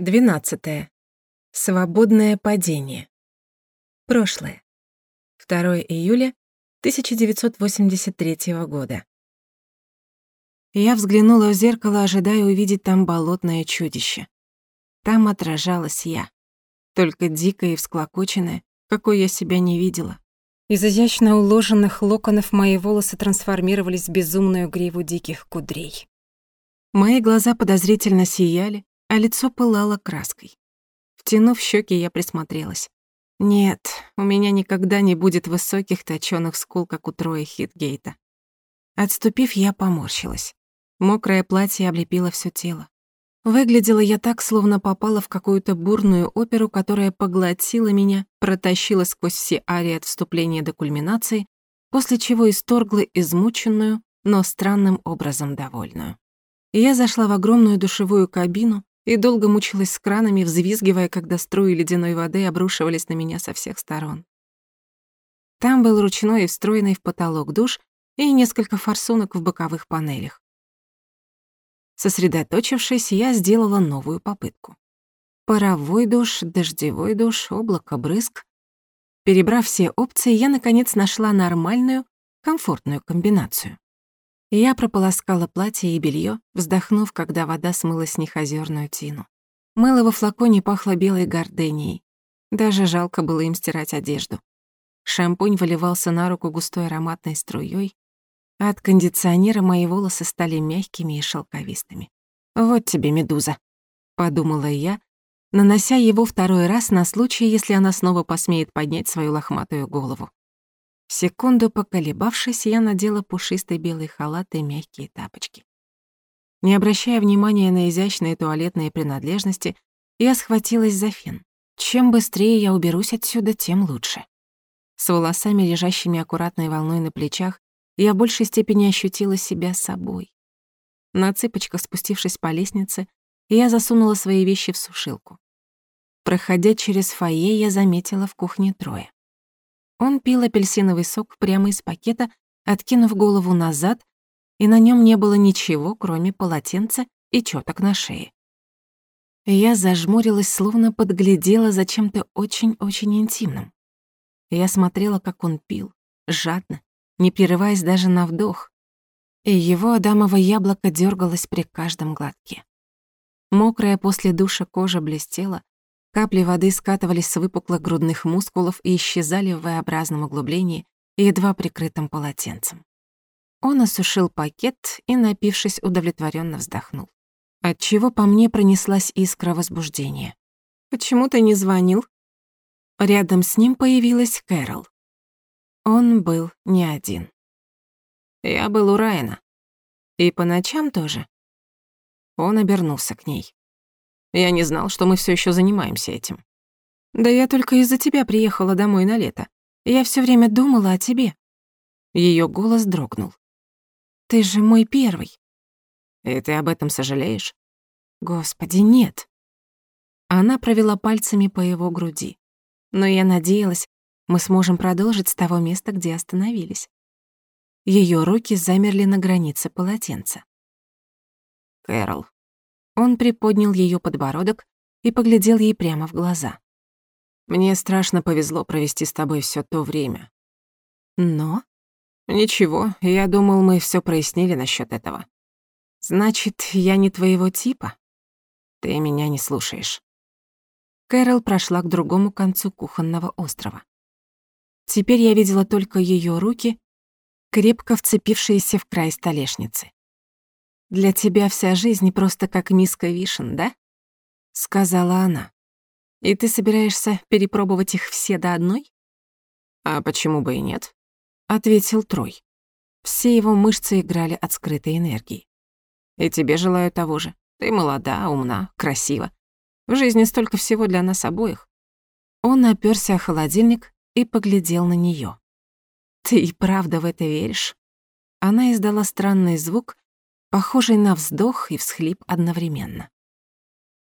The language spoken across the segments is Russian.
12. Свободное падение. Прошлое. 2 июля 1983 года. Я взглянула в зеркало, ожидая увидеть там болотное чудище. Там отражалась я, только дикая и всклокоченная, какой я себя не видела. Из изящно уложенных локонов мои волосы трансформировались в безумную гриву диких кудрей. Мои глаза подозрительно сияли, а лицо пылало краской. Втянув щеки, я присмотрелась. Нет, у меня никогда не будет высоких точёных скул, как у Троя Хитгейта. Отступив, я поморщилась. Мокрое платье облепило всё тело. Выглядела я так, словно попала в какую-то бурную оперу, которая поглотила меня, протащила сквозь все арии от вступления до кульминации, после чего исторгла измученную, но странным образом довольную. Я зашла в огромную душевую кабину, и долго мучилась с кранами, взвизгивая, когда струи ледяной воды обрушивались на меня со всех сторон. Там был ручной и встроенный в потолок душ и несколько форсунок в боковых панелях. Сосредоточившись, я сделала новую попытку. Паровой душ, дождевой душ, облако брызг. Перебрав все опции, я, наконец, нашла нормальную, комфортную комбинацию. Я прополоскала платье и белье, вздохнув, когда вода смыла с них озерную тину. Мыло во флаконе пахло белой горденией. Даже жалко было им стирать одежду. Шампунь выливался на руку густой ароматной струей, а от кондиционера мои волосы стали мягкими и шелковистыми. «Вот тебе медуза», — подумала я, нанося его второй раз на случай, если она снова посмеет поднять свою лохматую голову. Секунду поколебавшись, я надела пушистый белый халат и мягкие тапочки. Не обращая внимания на изящные туалетные принадлежности, я схватилась за фен. Чем быстрее я уберусь отсюда, тем лучше. С волосами, лежащими аккуратной волной на плечах, я в большей степени ощутила себя собой. На цыпочках спустившись по лестнице, я засунула свои вещи в сушилку. Проходя через фойе, я заметила в кухне трое. Он пил апельсиновый сок прямо из пакета, откинув голову назад, и на нем не было ничего, кроме полотенца и чёток на шее. Я зажмурилась, словно подглядела за чем-то очень-очень интимным. Я смотрела, как он пил, жадно, не прерываясь даже на вдох, и его адамово яблоко дергалось при каждом глотке. Мокрая после душа кожа блестела, Капли воды скатывались с выпуклых грудных мускулов и исчезали в V-образном углублении, едва прикрытым полотенцем. Он осушил пакет и, напившись, удовлетворенно вздохнул. Отчего по мне пронеслась искра возбуждения. «Почему ты не звонил?» Рядом с ним появилась Кэрол. Он был не один. Я был у Райана. И по ночам тоже. Он обернулся к ней. Я не знал, что мы все еще занимаемся этим. Да я только из-за тебя приехала домой на лето. Я все время думала о тебе. Ее голос дрогнул. Ты же мой первый. И ты об этом сожалеешь? Господи, нет. Она провела пальцами по его груди. Но я надеялась, мы сможем продолжить с того места, где остановились. Ее руки замерли на границе полотенца. Кэрол, он приподнял ее подбородок и поглядел ей прямо в глаза. «Мне страшно повезло провести с тобой все то время. Но...» «Ничего, я думал, мы все прояснили насчет этого. Значит, я не твоего типа? Ты меня не слушаешь». Кэрол прошла к другому концу кухонного острова. Теперь я видела только ее руки, крепко вцепившиеся в край столешницы. Для тебя вся жизнь просто как миска вишен, да? Сказала она. И ты собираешься перепробовать их все до одной? А почему бы и нет? Ответил Трой. Все его мышцы играли от скрытой энергии. И тебе желаю того же. Ты молода, умна, красива. В жизни столько всего для нас обоих. Он оперся о холодильник и поглядел на нее. Ты и правда в это веришь? Она издала странный звук, похожий на вздох и всхлип одновременно.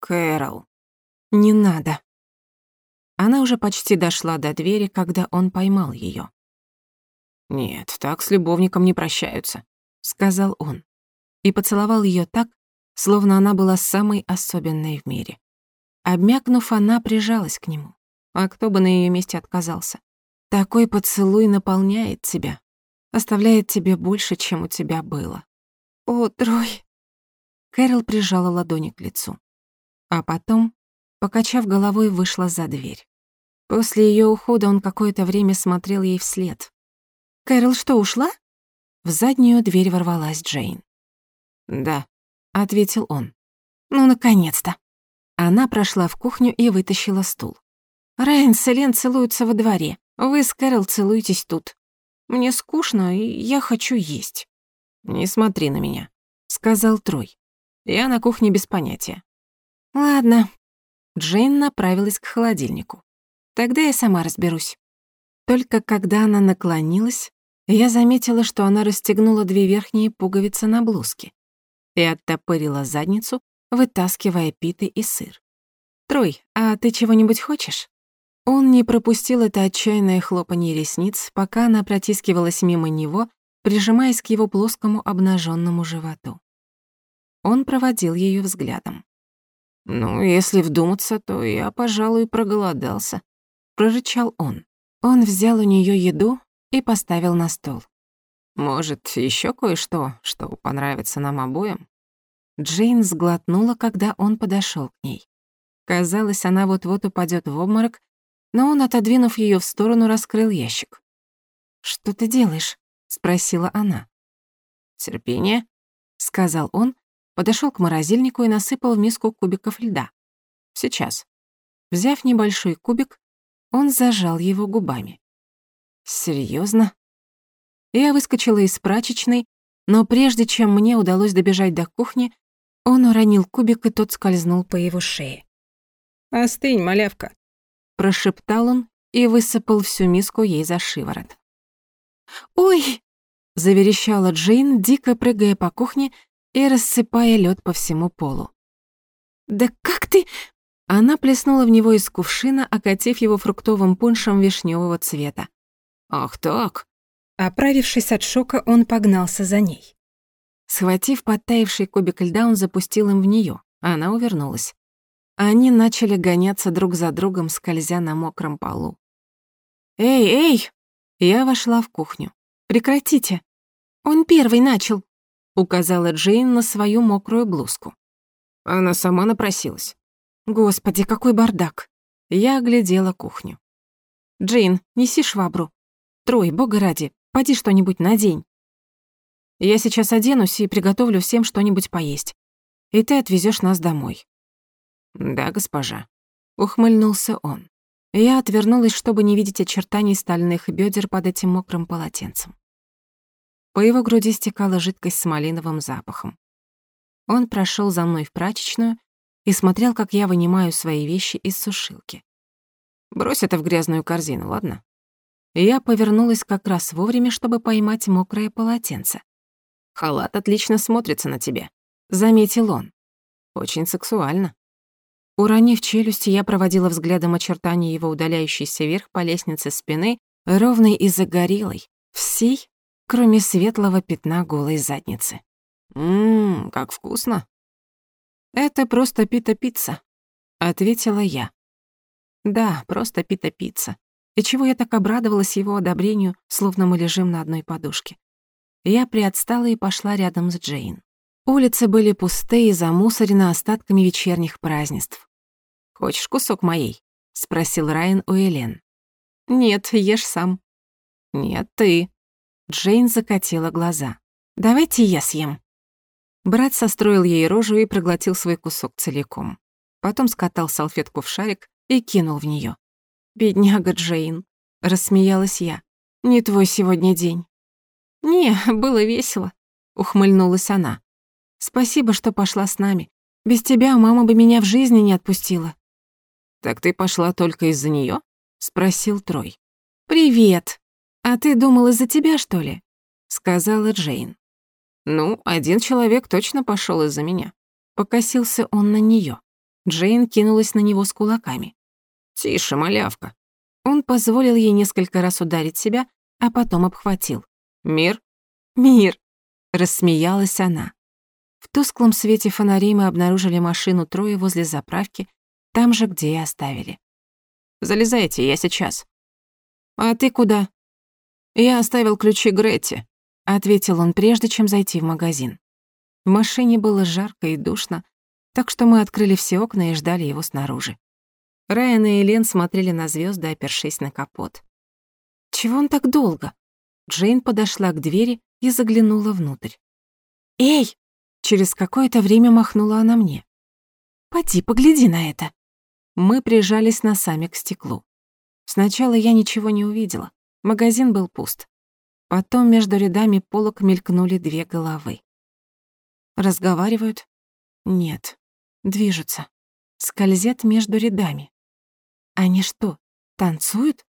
«Кэрол, не надо». Она уже почти дошла до двери, когда он поймал ее. «Нет, так с любовником не прощаются», — сказал он. И поцеловал ее так, словно она была самой особенной в мире. Обмякнув, она прижалась к нему. А кто бы на ее месте отказался? Такой поцелуй наполняет тебя, оставляет тебе больше, чем у тебя было. О, Трой! Кэрол прижала ладони к лицу. А потом, покачав головой, вышла за дверь. После ее ухода он какое-то время смотрел ей вслед. «Кэрол что, ушла?» В заднюю дверь ворвалась Джейн. «Да», — ответил он. «Ну, наконец-то!» Она прошла в кухню и вытащила стул. «Райан с Элен целуются во дворе. Вы с Кэрол целуетесь тут. Мне скучно, и я хочу есть». «Не смотри на меня», — сказал Трой. «Я на кухне без понятия». «Ладно». Джейн направилась к холодильнику. «Тогда я сама разберусь». Только когда она наклонилась, я заметила, что она расстегнула две верхние пуговицы на блузке и оттопырила задницу, вытаскивая питы и сыр. «Трой, а ты чего-нибудь хочешь?» Он не пропустил это отчаянное хлопанье ресниц, пока она протискивалась мимо него, прижимаясь к его плоскому обнаженному животу. Он проводил ее взглядом. «Ну, если вдуматься, то я, пожалуй, проголодался», — прорычал он. Он взял у нее еду и поставил на стол. «Может, еще кое-что, что понравится нам обоим?» Джейн сглотнула, когда он подошел к ней. Казалось, она вот-вот упадет в обморок, но он, отодвинув ее в сторону, раскрыл ящик. «Что ты делаешь?» — спросила она. «Терпение», — сказал он, подошел к морозильнику и насыпал в миску кубиков льда. «Сейчас». Взяв небольшой кубик, он зажал его губами. Серьезно? Я выскочила из прачечной, но прежде чем мне удалось добежать до кухни, он уронил кубик, и тот скользнул по его шее. «Остынь, малявка», — прошептал он и высыпал всю миску ей за шиворот. «Ой!» — заверещала Джейн, дико прыгая по кухне и рассыпая лед по всему полу. «Да как ты...» Она плеснула в него из кувшина, окатив его фруктовым пуншем вишневого цвета. «Ах так!» Оправившись от шока, он погнался за ней. Схватив подтаявший кубик льда, он запустил им в нее, она увернулась. Они начали гоняться друг за другом, скользя на мокром полу. «Эй, эй!» Я вошла в кухню. «Прекратите!» «Он первый начал!» — указала Джейн на свою мокрую блузку. Она сама напросилась. «Господи, какой бардак!» Я оглядела кухню. «Джейн, неси швабру. Трой, бога ради, поди что-нибудь надень». Я сейчас оденусь и приготовлю всем что-нибудь поесть. И ты отвезешь нас домой». «Да, госпожа», — ухмыльнулся он. Я отвернулась, чтобы не видеть очертаний стальных бедер под этим мокрым полотенцем. По его груди стекала жидкость с малиновым запахом. Он прошел за мной в прачечную и смотрел, как я вынимаю свои вещи из сушилки. «Брось это в грязную корзину, ладно?» Я повернулась как раз вовремя, чтобы поймать мокрое полотенце. Халат отлично смотрится на тебе», — заметил он. «Очень сексуально». Уронив челюсть, я проводила взглядом очертания его удаляющейся вверх по лестнице спины, ровной и загорелой, всей, кроме светлого пятна голой задницы. «Ммм, как вкусно!» «Это просто пита-пицца», — ответила я. «Да, просто пита-пицца. И чего я так обрадовалась его одобрению, словно мы лежим на одной подушке. Я приотстала и пошла рядом с Джейн. Улицы были пустые и замусорены остатками вечерних празднеств. «Хочешь кусок моей?» — спросил Райан у Элен. «Нет, ешь сам». «Нет, ты». Джейн закатила глаза. «Давайте я съем». Брат состроил ей рожу и проглотил свой кусок целиком. Потом скатал салфетку в шарик и кинул в нее. «Бедняга Джейн», — рассмеялась я. «Не твой сегодня день». «Не, было весело», — ухмыльнулась она. «Спасибо, что пошла с нами. Без тебя мама бы меня в жизни не отпустила». «Так ты пошла только из-за неё?» — спросил Трой. «Привет. А ты думал из-за тебя, что ли?» — сказала Джейн. «Ну, один человек точно пошёл из-за меня». Покосился он на неё. Джейн кинулась на него с кулаками. «Тише, малявка». Он позволил ей несколько раз ударить себя, а потом обхватил. «Мир?» «Мир!» — рассмеялась она. В тусклом свете фонарей мы обнаружили машину Троя возле заправки там же, где и оставили. «Залезайте, я сейчас». «А ты куда?» «Я оставил ключи Гретте», — ответил он, прежде чем зайти в магазин. В машине было жарко и душно, так что мы открыли все окна и ждали его снаружи. Райан и Элен смотрели на звезды, опершись на капот. «Чего он так долго?» Джейн подошла к двери и заглянула внутрь. «Эй!» Через какое-то время махнула она мне. «Поди, погляди на это!» Мы прижались носами к стеклу. Сначала я ничего не увидела. Магазин был пуст. Потом между рядами полок мелькнули две головы. Разговаривают? Нет. Движутся. Скользят между рядами. Они что, танцуют?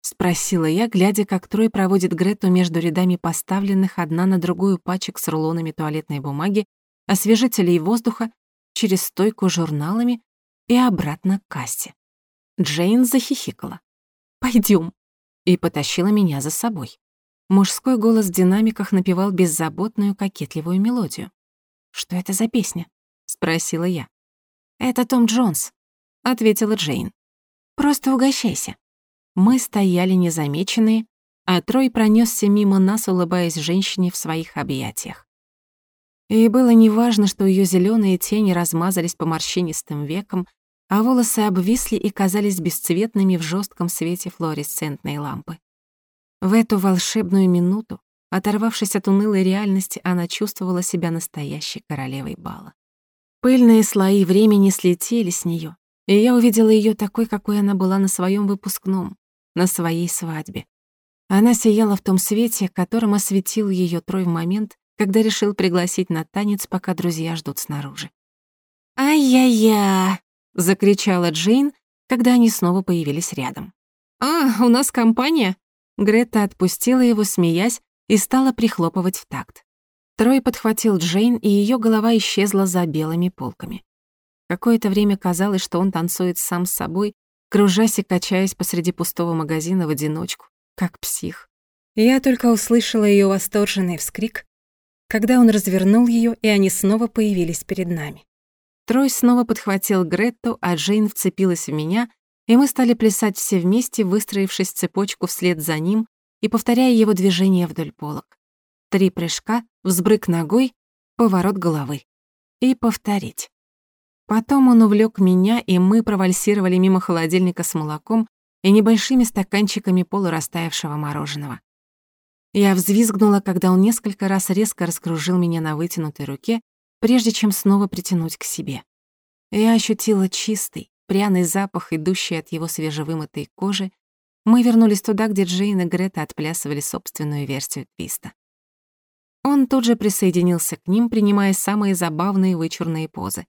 Спросила я, глядя, как Трой проводит Грету между рядами поставленных одна на другую пачек с рулонами туалетной бумаги, освежителей воздуха, через стойку журналами и обратно к кассе. Джейн захихикала. Пойдем, и потащила меня за собой. Мужской голос в динамиках напевал беззаботную кокетливую мелодию. «Что это за песня?» — спросила я. «Это Том Джонс», — ответила Джейн. «Просто угощайся». Мы стояли незамеченные, а Трой пронесся мимо нас, улыбаясь женщине в своих объятиях. И было неважно, что ее зеленые тени размазались по морщинистым векам, а волосы обвисли и казались бесцветными в жестком свете флуоресцентной лампы. В эту волшебную минуту, оторвавшись от унылой реальности, она чувствовала себя настоящей королевой бала. Пыльные слои времени слетели с нее, и я увидела ее такой, какой она была на своем выпускном, на своей свадьбе. Она сияла в том свете, которым осветил ее Трой в момент, когда решил пригласить на танец, пока друзья ждут снаружи. «Ай-я-я!» — закричала Джейн, когда они снова появились рядом. «А, у нас компания!» Грета отпустила его, смеясь, и стала прихлопывать в такт. Трой подхватил Джейн, и ее голова исчезла за белыми полками. Какое-то время казалось, что он танцует сам с собой, кружась и качаясь посреди пустого магазина в одиночку, как псих. Я только услышала ее восторженный вскрик, когда он развернул ее, и они снова появились перед нами. Трой снова подхватил Гретту, а Джейн вцепилась в меня, и мы стали плясать все вместе, выстроившись цепочку вслед за ним и повторяя его движения вдоль полок. Три прыжка, взбрык ногой, поворот головы. И повторить. Потом он увлек меня, и мы провальсировали мимо холодильника с молоком и небольшими стаканчиками полурастаявшего мороженого. Я взвизгнула, когда он несколько раз резко раскружил меня на вытянутой руке прежде чем снова притянуть к себе. Я ощутила чистый, пряный запах, идущий от его свежевымытой кожи. Мы вернулись туда, где Джейн и Грета отплясывали собственную версию твиста. Он тут же присоединился к ним, принимая самые забавные вычурные позы.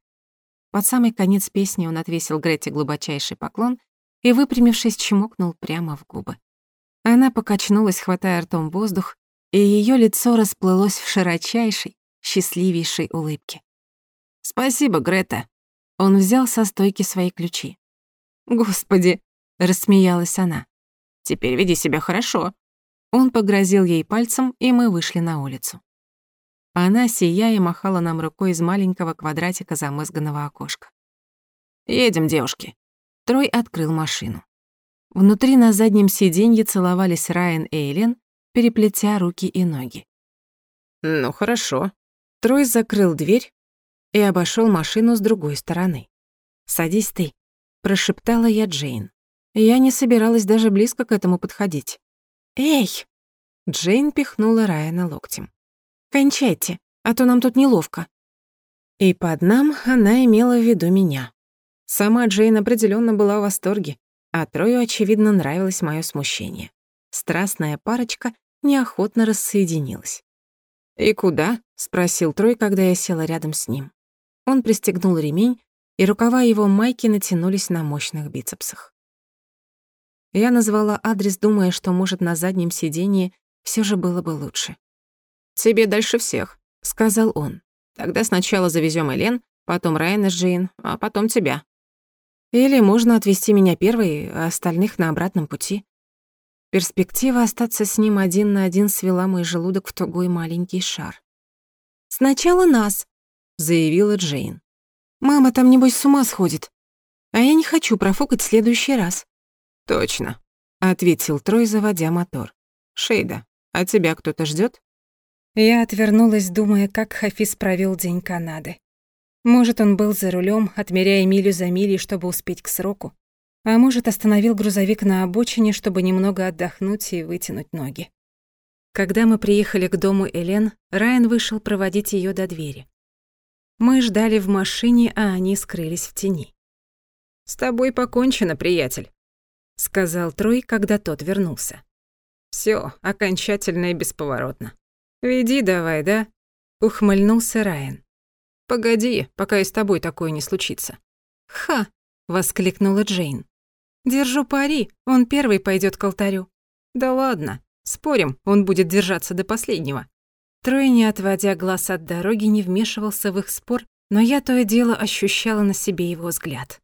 Под самый конец песни он отвесил Грете глубочайший поклон и, выпрямившись, чмокнул прямо в губы. Она покачнулась, хватая ртом воздух, и ее лицо расплылось в широчайшей, счастливейшей улыбки. «Спасибо, Грета». Он взял со стойки свои ключи. «Господи!» — рассмеялась она. «Теперь веди себя хорошо». Он погрозил ей пальцем, и мы вышли на улицу. Она, сияя, махала нам рукой из маленького квадратика замызганного окошка. «Едем, девушки». Трой открыл машину. Внутри на заднем сиденье целовались Райан и Эйлен, переплетя руки и ноги. «Ну, хорошо», Трой закрыл дверь и обошел машину с другой стороны. «Садись ты», — прошептала я Джейн. Я не собиралась даже близко к этому подходить. «Эй!» Джейн пихнула Райана локтем. «Кончайте, а то нам тут неловко». И под нам она имела в виду меня. Сама Джейн определенно была в восторге, а Трою, очевидно, нравилось мое смущение. Страстная парочка неохотно рассоединилась. «И куда?» — спросил Трой, когда я села рядом с ним. Он пристегнул ремень, и рукава его майки натянулись на мощных бицепсах. Я назвала адрес, думая, что, может, на заднем сиденье все же было бы лучше. «Тебе дальше всех», — сказал он. «Тогда сначала завезем Элен, потом Райана с Джейн, а потом тебя. Или можно отвезти меня первой, а остальных на обратном пути. Перспектива остаться с ним один на один свела мой желудок в тугой маленький шар. «Сначала нас», — заявила Джейн. «Мама там, небось, с ума сходит». А я не хочу профукать в следующий раз. Точно, ответил Трой, заводя мотор. Шейда, а тебя кто-то ждет? Я отвернулась, думая, как Хафиз провел день Канады. Может, он был за рулем, отмеряя милю за милей, чтобы успеть к сроку. А может, остановил грузовик на обочине, чтобы немного отдохнуть и вытянуть ноги. Когда мы приехали к дому Элен, Райан вышел проводить ее до двери. Мы ждали в машине, а они скрылись в тени. «С тобой покончено, приятель», — сказал Трой, когда тот вернулся. Все, окончательно и бесповоротно. «Веди давай, да?» — ухмыльнулся Райан. «Погоди, пока и с тобой такое не случится». «Ха!» — воскликнула Джейн. «Держу пари, он первый пойдет к алтарю». «Да ладно, спорим, он будет держаться до последнего». Трой, не отводя глаз от дороги, не вмешивался в их спор, но я то и дело ощущала на себе его взгляд.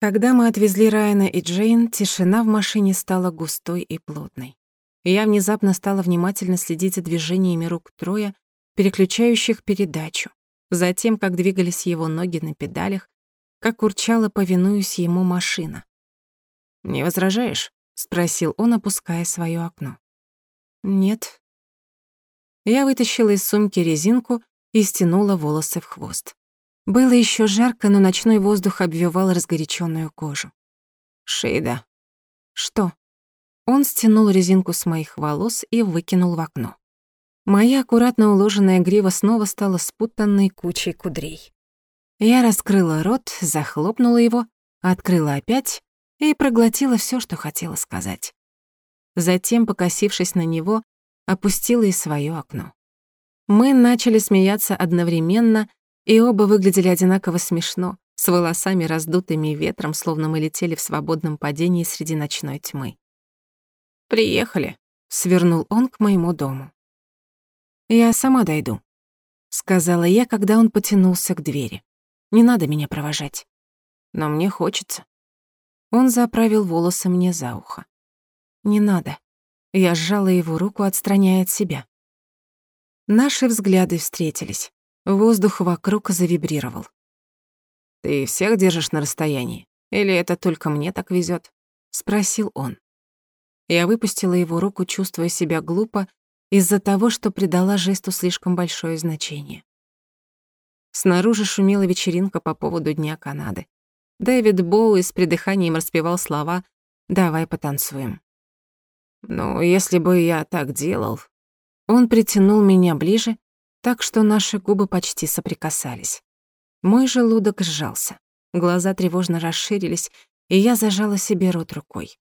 Когда мы отвезли Райана и Джейн, тишина в машине стала густой и плотной. Я внезапно стала внимательно следить за движениями рук Троя, переключающих передачу, за тем, как двигались его ноги на педалях, как урчала, повинуясь ему машина. «Не возражаешь?» — спросил он, опуская своё окно. «Нет». Я вытащила из сумки резинку и стянула волосы в хвост. Было еще жарко, но ночной воздух обвивал разгоряченную кожу. «Шейда». «Что?» Он стянул резинку с моих волос и выкинул в окно. Моя аккуратно уложенная грива снова стала спутанной кучей кудрей. Я раскрыла рот, захлопнула его, открыла опять и проглотила все, что хотела сказать. Затем, покосившись на него, опустила и свое окно. Мы начали смеяться одновременно, и оба выглядели одинаково смешно, с волосами раздутыми ветром, словно мы летели в свободном падении среди ночной тьмы. «Приехали», — свернул он к моему дому. «Я сама дойду», — сказала я, когда он потянулся к двери. «Не надо меня провожать. Но мне хочется». Он заправил волосы мне за ухо. «Не надо». Я сжала его руку, отстраняя от себя. Наши взгляды встретились. Воздух вокруг завибрировал. «Ты всех держишь на расстоянии? Или это только мне так везет? спросил он. Я выпустила его руку, чувствуя себя глупо из-за того, что придала жесту слишком большое значение. Снаружи шумела вечеринка по поводу Дня Канады. Дэвид Боуи с придыханием распевал слова «Давай потанцуем». «Ну, если бы я так делал...» Он притянул меня ближе, так что наши губы почти соприкасались. Мой желудок сжался, глаза тревожно расширились, и я зажала себе рот рукой.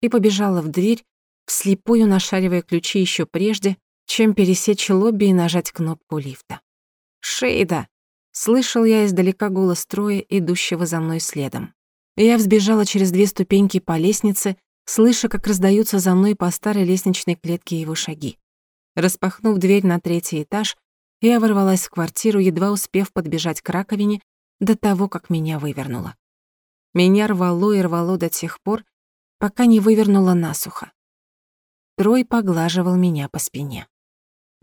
И побежала в дверь, вслепую нашаривая ключи еще прежде, чем пересечь лобби и нажать кнопку лифта. «Шейда!» — слышал я издалека голос Троя, идущего за мной следом. Я взбежала через две ступеньки по лестнице, слыша, как раздаются за мной по старой лестничной клетке его шаги. Распахнув дверь на третий этаж, я ворвалась в квартиру, едва успев подбежать к раковине до того, как меня вывернуло. Меня рвало и рвало до тех пор, пока не вывернуло насухо. Трой поглаживал меня по спине.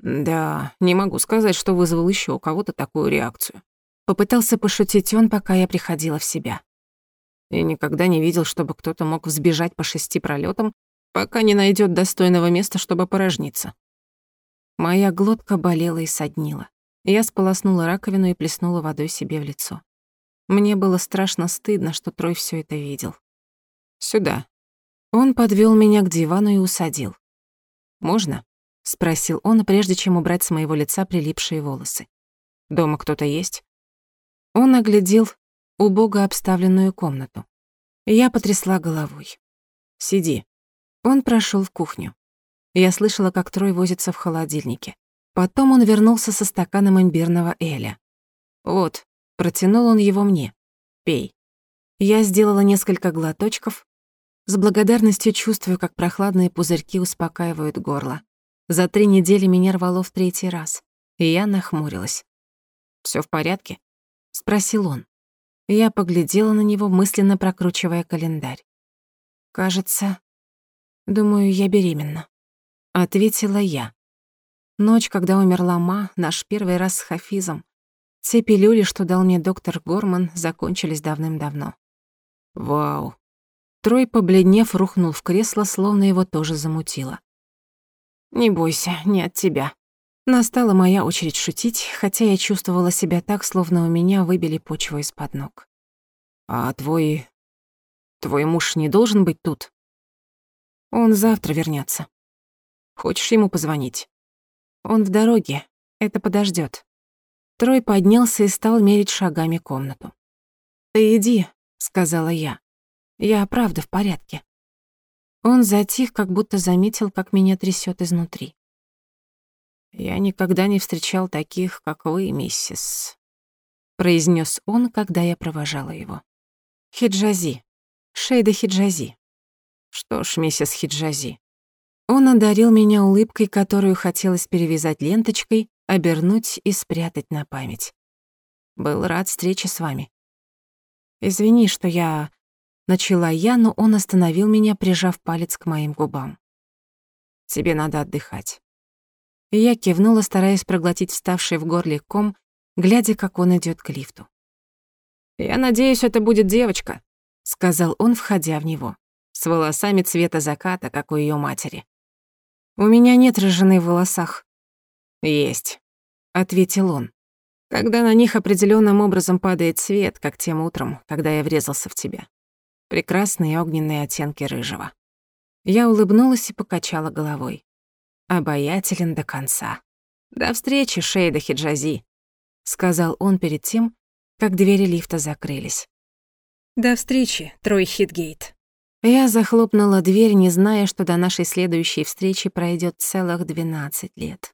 «Да, не могу сказать, что вызвал еще у кого-то такую реакцию». Попытался пошутить он, пока я приходила в себя. Я никогда не видел, чтобы кто-то мог взбежать по шести пролетам, пока не найдет достойного места, чтобы порожниться. Моя глотка болела и соднила. Я сполоснула раковину и плеснула водой себе в лицо. Мне было страшно стыдно, что Трой все это видел. «Сюда». Он подвел меня к дивану и усадил. «Можно?» — спросил он, прежде чем убрать с моего лица прилипшие волосы. «Дома кто-то есть?» Он оглядел убого обставленную комнату. Я потрясла головой. «Сиди». Он прошел в кухню. Я слышала, как Трой возится в холодильнике. Потом он вернулся со стаканом имбирного эля. «Вот», — протянул он его мне. «Пей». Я сделала несколько глоточков. С благодарностью чувствую, как прохладные пузырьки успокаивают горло. За три недели меня рвало в третий раз, и я нахмурилась. Всё в порядке?» — спросил он. Я поглядела на него, мысленно прокручивая календарь. «Кажется, думаю, я беременна». Ответила я. Ночь, когда умерла Ма, наш первый раз с Хафизом. Те пилюли, что дал мне доктор Горман, закончились давным-давно. Вау. Трой, побледнев, рухнул в кресло, словно его тоже замутило. «Не бойся, не от тебя». Настала моя очередь шутить, хотя я чувствовала себя так, словно у меня выбили почву из-под ног. «А твой... твой муж не должен быть тут?» «Он завтра вернется. Хочешь ему позвонить?» «Он в дороге. Это подождет. Трой поднялся и стал мерить шагами комнату. «Ты иди», — сказала я. «Я правда в порядке». Он затих, как будто заметил, как меня трясет изнутри. «Я никогда не встречал таких, как вы, миссис», — произнес он, когда я провожала его. «Хиджази. Шейда Хиджази». «Что ж, миссис Хиджази». Он одарил меня улыбкой, которую хотелось перевязать ленточкой, обернуть и спрятать на память. «Был рад встрече с вами». «Извини, что я...» Начала я, но он остановил меня, прижав палец к моим губам. «Тебе надо отдыхать». И я кивнула, стараясь проглотить вставший в горле ком, глядя, как он идёт к лифту. «Я надеюсь, это будет девочка», — сказал он, входя в него, с волосами цвета заката, как у её матери. «У меня нет рыжины в волосах». «Есть», — ответил он. «Когда на них определённым образом падает свет, как тем утром, когда я врезался в тебя. Прекрасные огненные оттенки рыжего». Я улыбнулась и покачала головой обаятелен до конца. До встречи, Шейда Хиджази, сказал он перед тем, как двери лифта закрылись. До встречи, Трой Хитгейт. Я захлопнула дверь, не зная, что до нашей следующей встречи пройдет целых 12 лет.